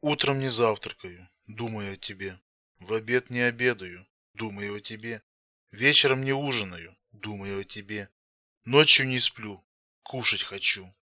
Утром не завтракаю, думаю о тебе. В обед не обедаю, думаю о тебе. Вечером не ужинаю, думаю о тебе. Ночью не сплю, кушать хочу.